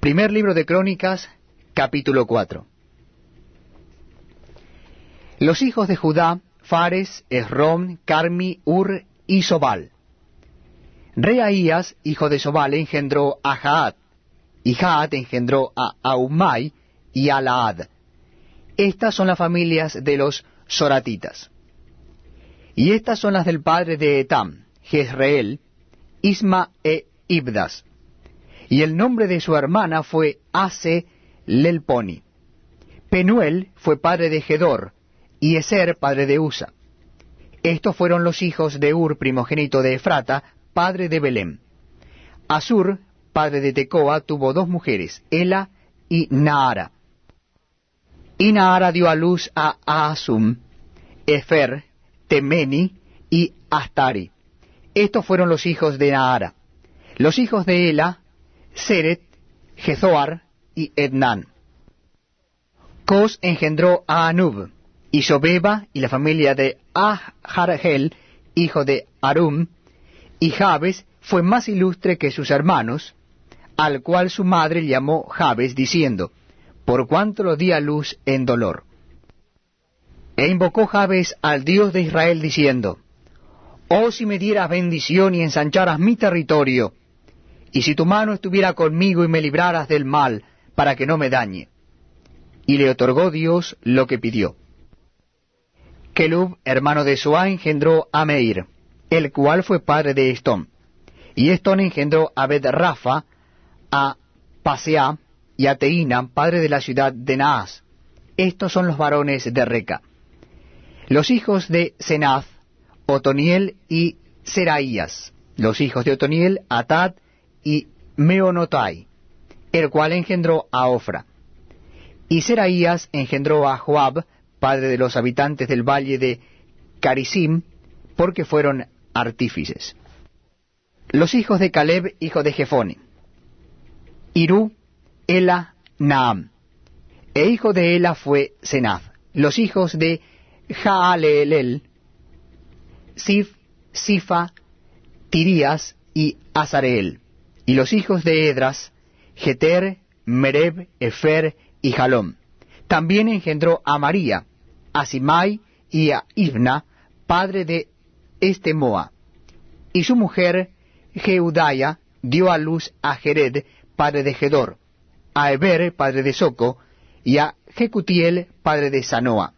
Primer libro de Crónicas, capítulo 4. Los hijos de Judá, Fares, Esrom, Carmi, Ur y Sobal. Reaías, hijo de Sobal, engendró a Jaad, y Jaad engendró a Aumai y a Laad. Estas son las familias de los Soratitas. Y estas son las del padre de Etam, Jezreel, Isma e Ibdas. Y el nombre de su hermana fue Ase Lelponi. Penuel fue padre de Gedor, y Eser padre de Usa. Estos fueron los hijos de Ur, primogénito de Efrata, padre de Belém. Asur, padre de Tecoa, tuvo dos mujeres, Ela y Naara. Y Naara dio a luz a Asum, Efer, Temeni y Astari. Estos fueron los hijos de Naara. Los hijos de Ela, Seret, Jezoar y Ednan. Cos engendró a Anub, y Sobeba y la familia de Ahargel, hijo de Arum, y Jabes fue más ilustre que sus hermanos, al cual su madre llamó Jabes, diciendo, por cuanto lo di a luz en dolor. E invocó Jabes al Dios de Israel, diciendo, Oh si me dieras bendición y ensancharas mi territorio, y si tu mano estuviera conmigo y me libraras del mal, para que no me dañe. Y le otorgó Dios lo que pidió. Kelub, hermano de Suá, engendró a Meir, el cual fue padre de Estón. Y Estón engendró a Bet Rafa, a Pasea y a Teína, padre de la ciudad de Naas. Estos son los varones de Reca. Los hijos de Senaz, Otoniel y Seraías. Los hijos de Otoniel, Atad y Meonotai, el cual engendró a Ofra. Y Seraías engendró a Joab, padre de los habitantes del valle de Carisim, porque fueron artífices. Los hijos de Caleb, hijo de Jefone. Irú, Ela, Naam. E hijo de Ela fue Senaz. Los hijos de Jaalelel, Sif, Sifa, Tirías y Azareel. Y los hijos de Edras, Jeter, Mereb, Efer y Jalom. También engendró a María, a Simai y a Ibna, padre de Estemoa. Y su mujer, Jeudaya, dio a luz a Jered, padre de Gedor, a Eber, padre de Soco, y a Jecutiel, padre de Sanoa.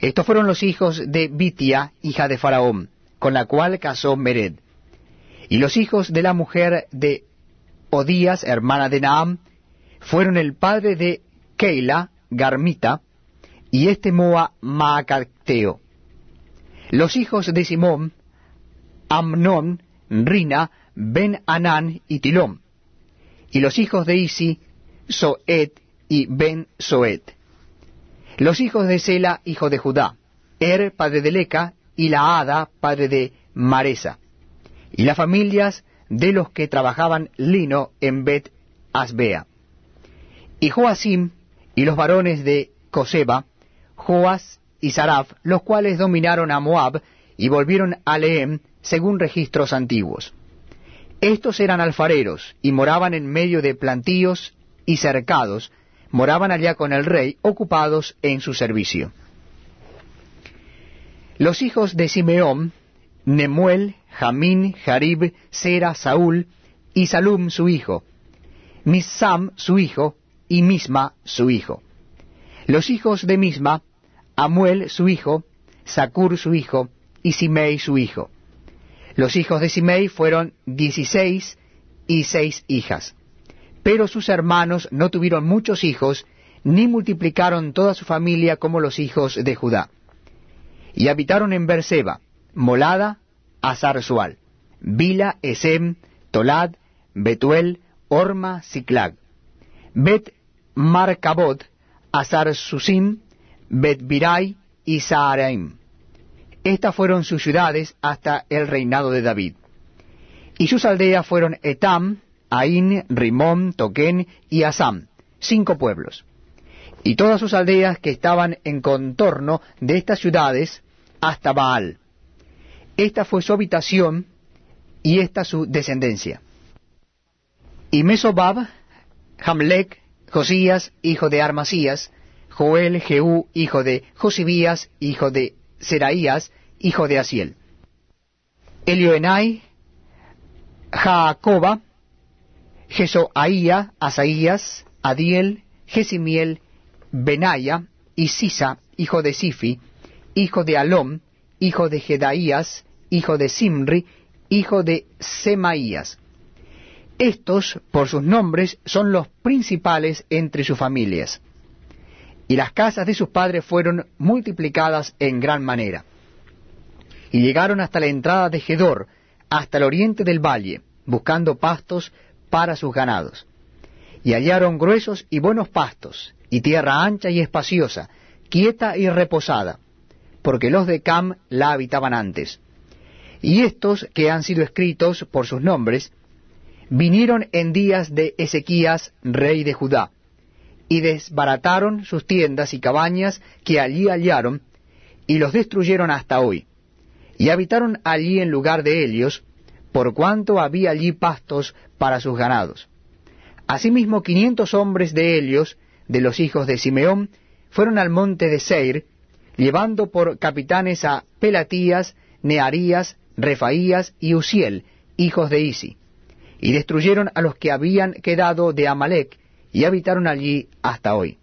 Estos fueron los hijos de Bitia, hija de Faraón, con la cual casó Mered. Y los hijos de la mujer de Odías, hermana de Naam, fueron el padre de Keila, Garmita, y este Moa Maacateo. Los hijos de Simón, Amnón, Rina, Ben Anán y Tilón. Y los hijos de Isi, Soet y Ben Soet. Los hijos de Sela, hijo de Judá, Er, padre de Leca, y Laada, padre de Maresa. Y las familias de los que trabajaban lino en Bet Asbea. Y Joasim, y los varones de Coseba, Joas y Saraf, los cuales dominaron a Moab y volvieron a Lehem según registros antiguos. Estos eran alfareros y moraban en medio de plantíos y cercados, moraban allá con el rey, ocupados en su servicio. Los hijos de Simeón, Nemuel, Jamín, Jarib, Sera, Saúl, y Salum su hijo, Misam su hijo, y Misma su hijo. Los hijos de Misma, Amuel su hijo, Sacur su hijo, y Simei su hijo. Los hijos de Simei fueron dieciséis y seis hijas. Pero sus hermanos no tuvieron muchos hijos, ni multiplicaron toda su familia como los hijos de Judá. Y habitaron en Berseba, Molada, Azar-Sual, Bila, Esem, Tolad, Betuel, Orma, Siclag, Bet Marcabot, Azar Susim, y Saaraim. Estas fueron sus ciudades hasta el reinado de David. Y sus aldeas fueron Etam, Ain, Rimón, Toquén y Asam, cinco pueblos. Y todas sus aldeas que estaban en contorno de estas ciudades hasta Baal. Esta fue su habitación y esta su descendencia. Y Mesobab, Hamlec, Josías, hijo de Armasías, Joel, Jehú, hijo de Josibías, hijo de Seraías, hijo de Asiel. Elioenai, Jaacoba, Jesoaía, Asaías, Adiel, Jesimiel, Benaya y Sisa, hijo de Sifi, hijo de Alom, hijo de Jedaías, hijo de Simri, hijo de Semaías. Estos, por sus nombres, son los principales entre sus familias y las casas de sus padres fueron multiplicadas en gran manera. Y llegaron hasta la entrada de Gedor, hasta el oriente del valle, buscando pastos para sus ganados. Y hallaron gruesos y buenos pastos, y tierra ancha y espaciosa, quieta y reposada, porque los de Cam la habitaban antes. Y estos, que han sido escritos por sus nombres, vinieron en días de Ezequías, rey de Judá, y desbarataron sus tiendas y cabañas que allí hallaron, y los destruyeron hasta hoy. Y habitaron allí en lugar de ellos, por cuanto había allí pastos para sus ganados. Asimismo quinientos hombres de ellos, de los hijos de Simeón, fueron al monte de Seir, llevando por capitanes a Pelatías, Nearías, Refaías y Uziel, hijos de Isi, y destruyeron a los que habían quedado de Amalek, y habitaron allí hasta hoy.